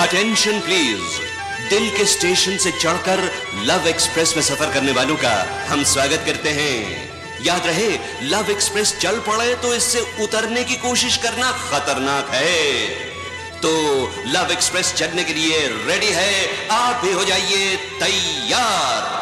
Attention please दिल के station से चढ़कर लव एक्सप्रेस में सफ़र करने वालों का हम स्वागत करते हैं। याद रहे लव एक्सप्रेस चल पड़े तो इससे उतरने की कोशिश करना खतरनाक है। तो लव एक्सप्रेस चलने के लिए रेडी है? आप भी हो जाइए तैयार।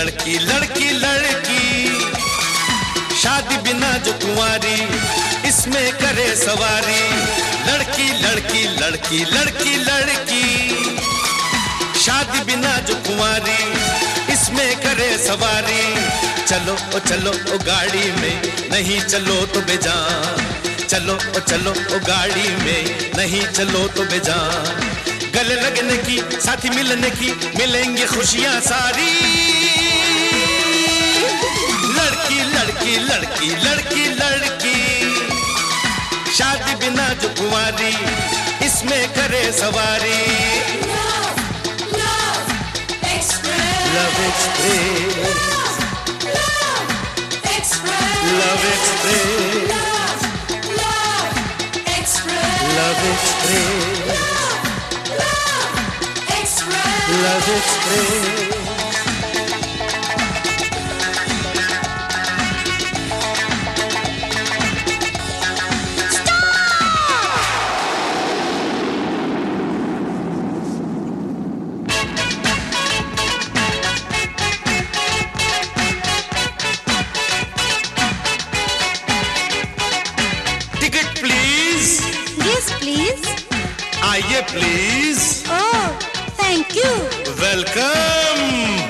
लड़की लड़की लड़की। शादी बिना जो कुंवारी, इसमें करे सवारी। लड़की लड़की लड़की लड़की लड़की। शादी बिना जो कुंवारी, इसमें करे सवारी। चलो ओ चलो ओ, गाड़ी में नहीं चलो तो बेजान। चलो ओ चलो ओ, गाड़ी में नहीं चलो तो बेजान। गले लगने की, साथी मिलने की, मिलेंगी खुशियाँ सारी। लड़की लड़की लड़की लड़की शादी बिना जो कुंवारी, इसमें करे सवारी. Love express. Love express. Love express. Love express आइए please thank you welcome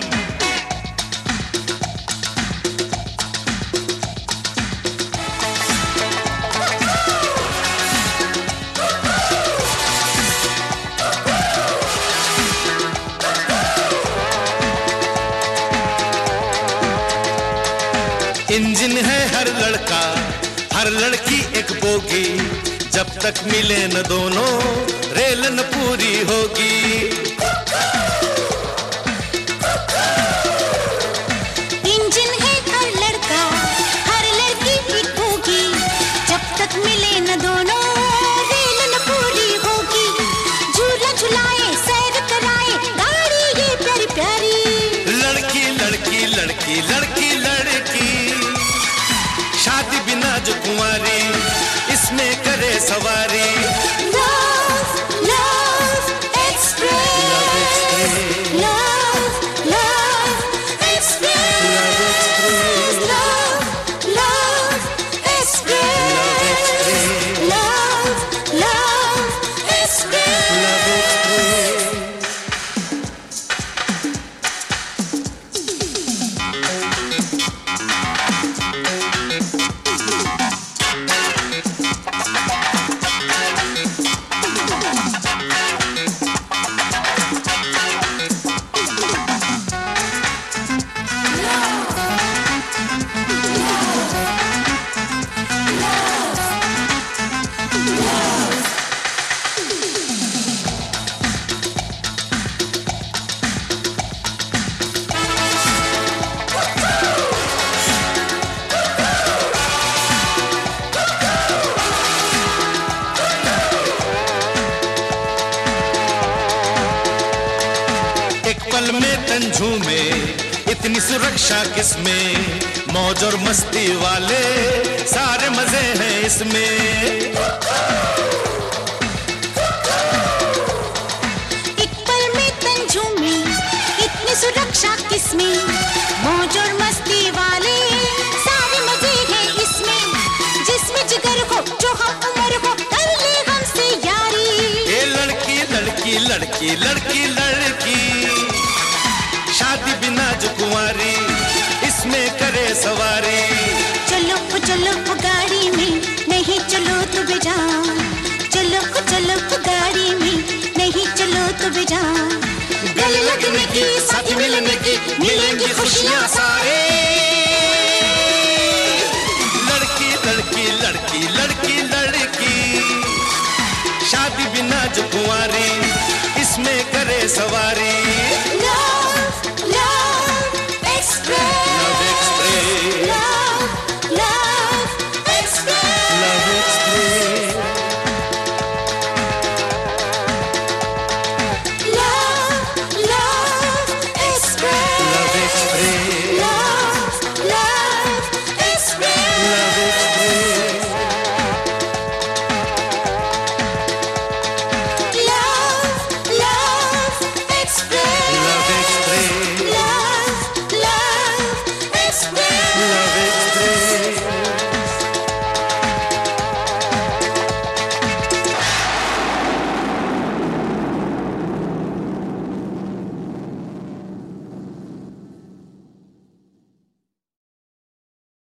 engine है हर लड़का हर लड़की एक जब तक मिले न दोनों रेल न पूरी होगी। सवारी। में तन झूमे इतनी सुरक्षा किसमें? मौज और मस्ती वाले सारे मज़े हैं इसमें। एक पल में तन झूमे इतनी सुरक्षा किसमें? मौज और मस्ती वाले सारे मज़े हैं इसमें। जिसमें जिगर हो जो हम उम्र हो कर ले हमसे यारी। ये लड़की लड़की लड़की लड़की लड़की सवारी। चलो चलो गाड़ी में नहीं चलो तो बेजान चलो चलो गाड़ी में नहीं चलो तो बेजान गले लगने की साथी मिलने की मिलेंगी खुशियाँ सारे। लड़की लड़की लड़की लड़की लड़की। शादी बिना जो कुंवारी इसमें करे सवारी।